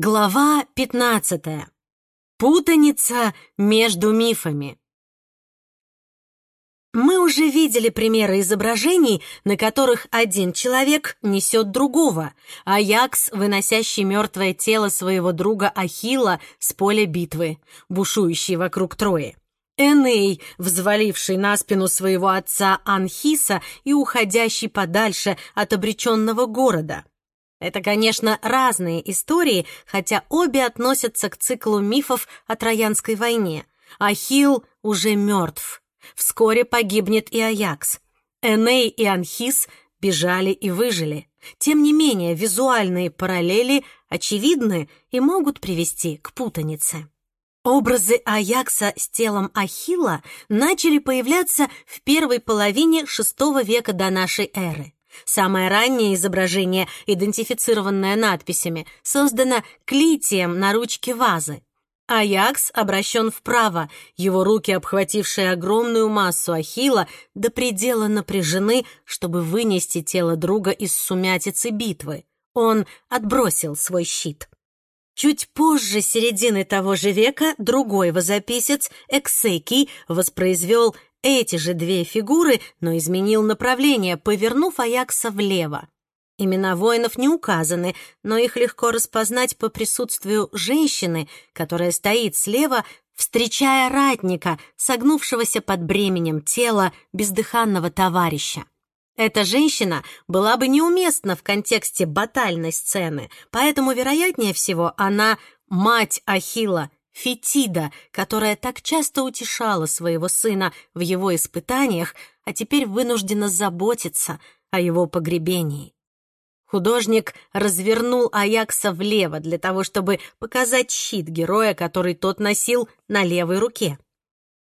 Глава 15. Путаница между мифами. Мы уже видели примеры изображений, на которых один человек несет другого, Аякс, выносящий мертвое тело своего друга Ахила с поля битвы, бушующий вокруг Трои. Эней, взваливший на спину своего отца Анхиса и уходящий подальше от обреченного города. Это, конечно, разные истории, хотя обе относятся к циклу мифов о Троянской войне. Ахилл уже мертв. Вскоре погибнет и Аякс. Эней и Анхис бежали и выжили. Тем не менее, визуальные параллели очевидны и могут привести к путанице. Образы Аякса с телом Ахилла начали появляться в первой половине VI века до нашей эры. Самое раннее изображение, идентифицированное надписями, создано клитием на ручке вазы. Аякс обращен вправо, его руки, обхватившие огромную массу ахилла, до предела напряжены, чтобы вынести тело друга из сумятицы битвы. Он отбросил свой щит. Чуть позже середины того же века другой возописец Эксекий воспроизвел эти же две фигуры, но изменил направление, повернув Аякса влево. Имена воинов не указаны, но их легко распознать по присутствию женщины, которая стоит слева, встречая ратника, согнувшегося под бременем тела бездыханного товарища. Эта женщина была бы неуместна в контексте батальной сцены, поэтому, вероятнее всего, она мать Ахила, Фетида, которая так часто утешала своего сына в его испытаниях, а теперь вынуждена заботиться о его погребении. Художник развернул Аякса влево для того, чтобы показать щит героя, который тот носил на левой руке.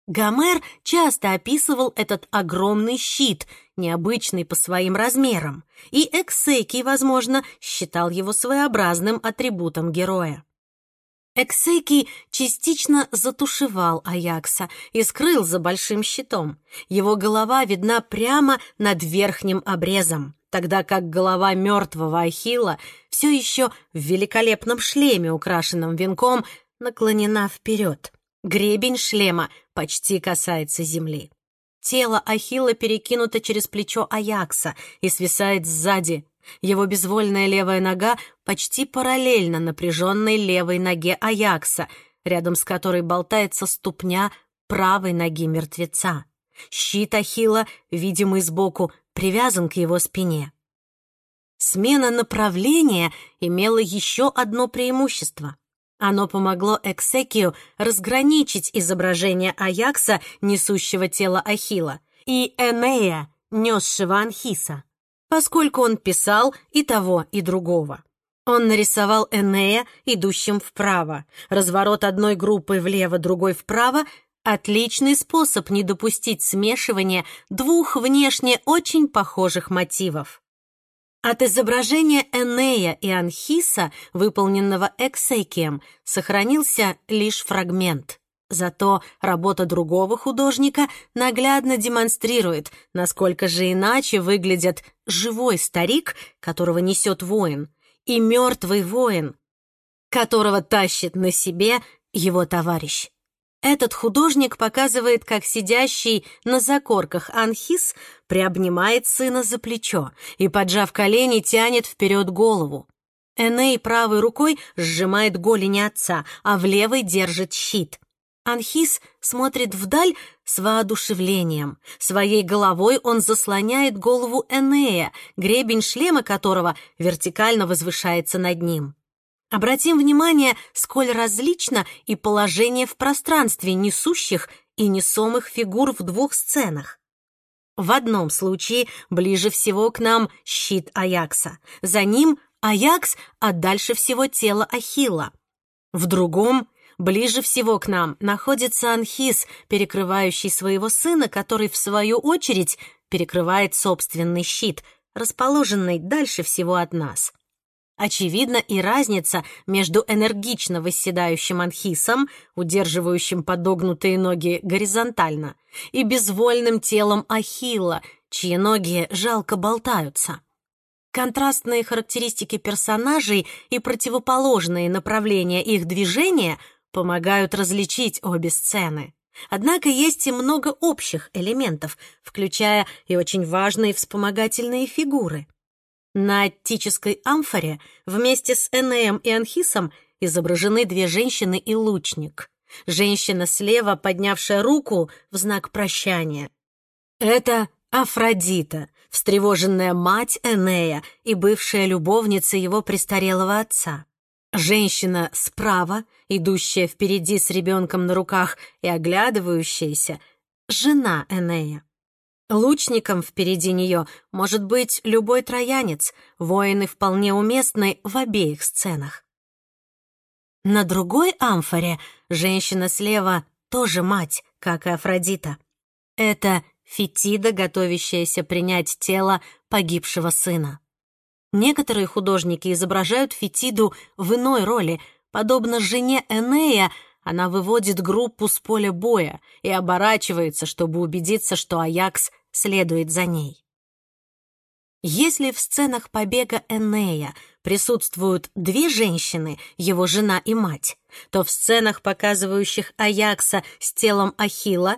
Гомер часто описывал этот огромный щит, необычный по своим размерам, и Эксекий, возможно, считал его своеобразным атрибутом героя. Эксеки частично затушевал Аякса и скрыл за большим щитом. Его голова видна прямо над верхним обрезом, тогда как голова мертвого Ахилла все еще в великолепном шлеме, украшенном венком, наклонена вперед. Гребень шлема почти касается земли. Тело Ахилла перекинуто через плечо Аякса и свисает сзади, его безвольная левая нога почти параллельно напряженной левой ноге Аякса, рядом с которой болтается ступня правой ноги мертвеца. Щит Ахилла, видимый сбоку, привязан к его спине. Смена направления имела еще одно преимущество. Оно помогло Эксекию разграничить изображение Аякса, несущего тело Ахилла, и Энея, несшего Анхиса поскольку он писал и того, и другого. Он нарисовал Энея, идущим вправо. Разворот одной группы влево, другой вправо — отличный способ не допустить смешивания двух внешне очень похожих мотивов. От изображения Энея и Анхиса, выполненного Эксейкием, сохранился лишь фрагмент. Зато работа другого художника наглядно демонстрирует, насколько же иначе выглядят живой старик, которого несет воин, и мертвый воин, которого тащит на себе его товарищ. Этот художник показывает, как сидящий на закорках Анхис приобнимает сына за плечо и, поджав колени, тянет вперед голову. Эней правой рукой сжимает голени отца, а в левой держит щит — Анхис смотрит вдаль с воодушевлением. Своей головой он заслоняет голову Энея, гребень шлема которого вертикально возвышается над ним. Обратим внимание, сколь различно и положение в пространстве несущих и несомых фигур в двух сценах. В одном случае ближе всего к нам щит Аякса, за ним Аякс, а дальше всего тело Ахилла. В другом Ближе всего к нам находится Анхис, перекрывающий своего сына, который, в свою очередь, перекрывает собственный щит, расположенный дальше всего от нас. Очевидна и разница между энергично восседающим анхисом, удерживающим подогнутые ноги горизонтально, и безвольным телом Ахилла, чьи ноги жалко болтаются. Контрастные характеристики персонажей и противоположные направления их движения помогают различить обе сцены. Однако есть и много общих элементов, включая и очень важные вспомогательные фигуры. На аттической амфоре вместе с Энеем и Анхисом изображены две женщины и лучник. Женщина слева, поднявшая руку в знак прощания. Это Афродита, встревоженная мать Энея и бывшая любовница его престарелого отца. Женщина справа, идущая впереди с ребенком на руках и оглядывающаяся, жена Энея. Лучником впереди нее может быть любой троянец, воины вполне уместны в обеих сценах. На другой амфоре женщина слева тоже мать, как и Афродита. Это Фетида, готовящаяся принять тело погибшего сына. Некоторые художники изображают Фетиду в иной роли. Подобно жене Энея, она выводит группу с поля боя и оборачивается, чтобы убедиться, что Аякс следует за ней. Если в сценах побега Энея присутствуют две женщины, его жена и мать, то в сценах, показывающих Аякса с телом Ахила,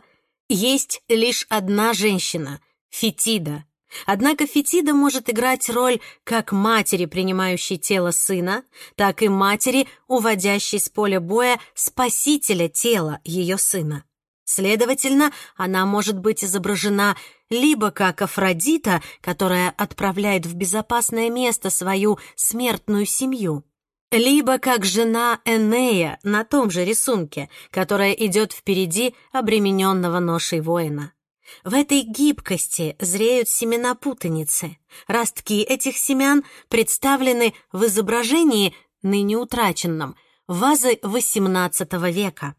есть лишь одна женщина — Фетида. Однако Фетида может играть роль как матери, принимающей тело сына, так и матери, уводящей с поля боя спасителя тела ее сына. Следовательно, она может быть изображена либо как Афродита, которая отправляет в безопасное место свою смертную семью, либо как жена Энея на том же рисунке, которая идет впереди обремененного ношей воина. В этой гибкости зреют семена путаницы. Ростки этих семян представлены в изображении, ныне утраченном, вазы XVIII века.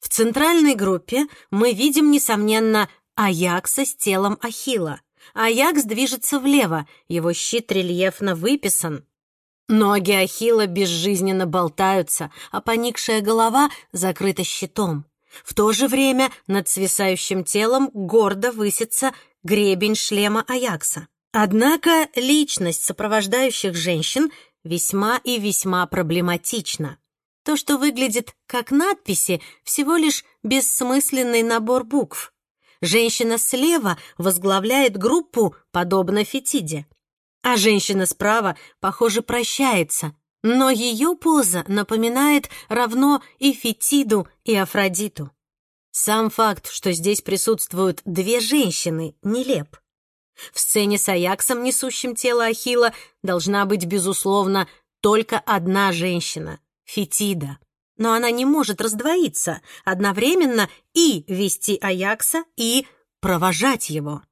В центральной группе мы видим, несомненно, Аякса с телом Ахила. Аякс движется влево, его щит рельефно выписан, Ноги Ахилла безжизненно болтаются, а поникшая голова закрыта щитом. В то же время над свисающим телом гордо высится гребень шлема Аякса. Однако личность сопровождающих женщин весьма и весьма проблематична. То, что выглядит как надписи, всего лишь бессмысленный набор букв. Женщина слева возглавляет группу, подобно Фетиде. А женщина справа, похоже, прощается, но ее поза напоминает равно и Фетиду, и Афродиту. Сам факт, что здесь присутствуют две женщины, нелеп. В сцене с Аяксом, несущим тело Ахила, должна быть, безусловно, только одна женщина — Фетида. Но она не может раздвоиться, одновременно и вести Аякса, и провожать его.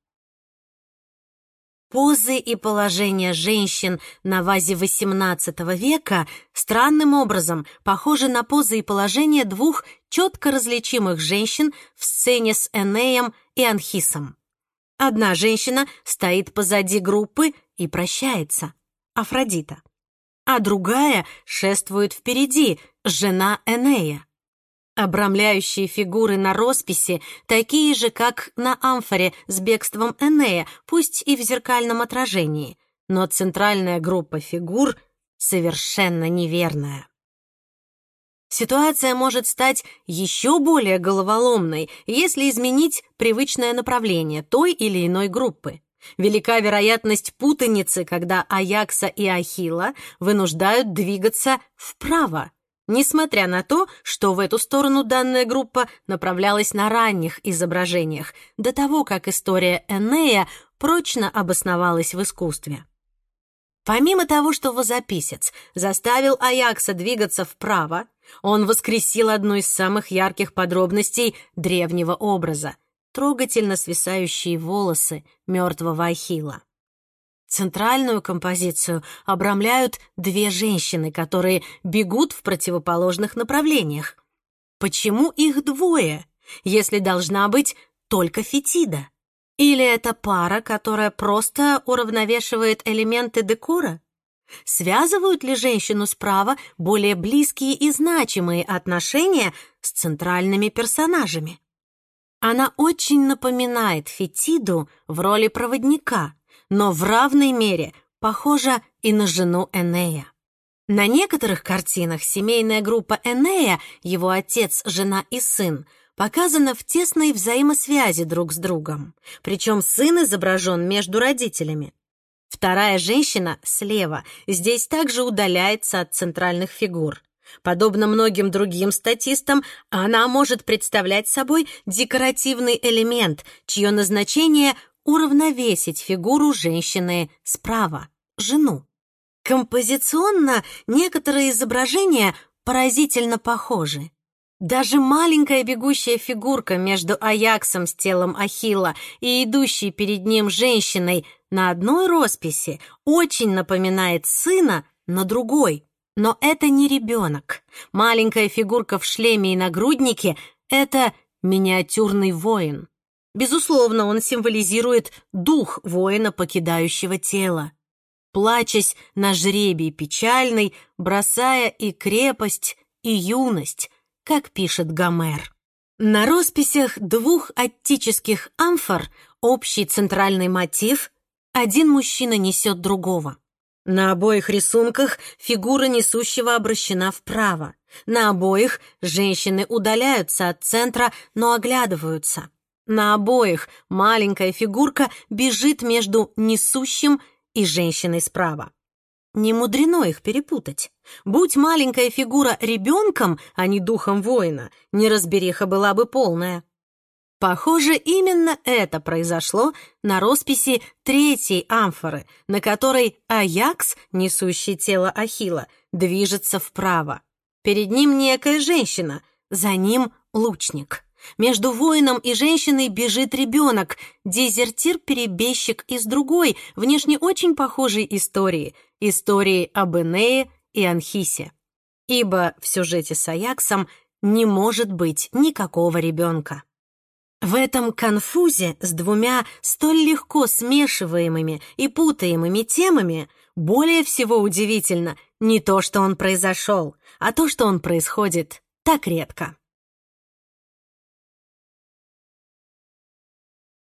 Позы и положения женщин на вазе XVIII века странным образом похожи на позы и положения двух четко различимых женщин в сцене с Энеем и Анхисом. Одна женщина стоит позади группы и прощается, Афродита, а другая шествует впереди, жена Энея. Обрамляющие фигуры на росписи такие же, как на амфоре с бегством Энея, пусть и в зеркальном отражении, но центральная группа фигур совершенно неверная. Ситуация может стать еще более головоломной, если изменить привычное направление той или иной группы. Велика вероятность путаницы, когда Аякса и Ахила вынуждают двигаться вправо, несмотря на то, что в эту сторону данная группа направлялась на ранних изображениях, до того, как история Энея прочно обосновалась в искусстве. Помимо того, что возописец заставил Аякса двигаться вправо, он воскресил одну из самых ярких подробностей древнего образа — трогательно свисающие волосы мертвого Ахила. Центральную композицию обрамляют две женщины, которые бегут в противоположных направлениях. Почему их двое, если должна быть только Фетида? Или это пара, которая просто уравновешивает элементы декора? Связывают ли женщину справа более близкие и значимые отношения с центральными персонажами? Она очень напоминает Фетиду в роли проводника — но в равной мере похожа и на жену Энея. На некоторых картинах семейная группа Энея, его отец, жена и сын, показана в тесной взаимосвязи друг с другом. Причем сын изображен между родителями. Вторая женщина слева здесь также удаляется от центральных фигур. Подобно многим другим статистам, она может представлять собой декоративный элемент, чье назначение — уравновесить фигуру женщины справа, жену. Композиционно некоторые изображения поразительно похожи. Даже маленькая бегущая фигурка между Аяксом с телом Ахилла и идущей перед ним женщиной на одной росписи очень напоминает сына на другой. Но это не ребенок. Маленькая фигурка в шлеме и нагруднике — это миниатюрный воин. Безусловно, он символизирует дух воина, покидающего тело. Плачась на жребий печальный, бросая и крепость, и юность, как пишет Гомер. На росписях двух аттических амфор общий центральный мотив — один мужчина несет другого. На обоих рисунках фигура несущего обращена вправо. На обоих женщины удаляются от центра, но оглядываются. На обоих маленькая фигурка бежит между несущим и женщиной справа. Не мудрено их перепутать. Будь маленькая фигура ребенком, а не духом воина, неразбериха была бы полная. Похоже, именно это произошло на росписи третьей амфоры, на которой Аякс, несущий тело Ахила, движется вправо. Перед ним некая женщина, за ним лучник. Между воином и женщиной бежит ребенок, дезертир-перебежчик из другой, внешне очень похожей истории, истории об Энее и Анхисе. Ибо в сюжете с Аяксом не может быть никакого ребенка. В этом конфузе с двумя столь легко смешиваемыми и путаемыми темами более всего удивительно не то, что он произошел, а то, что он происходит так редко.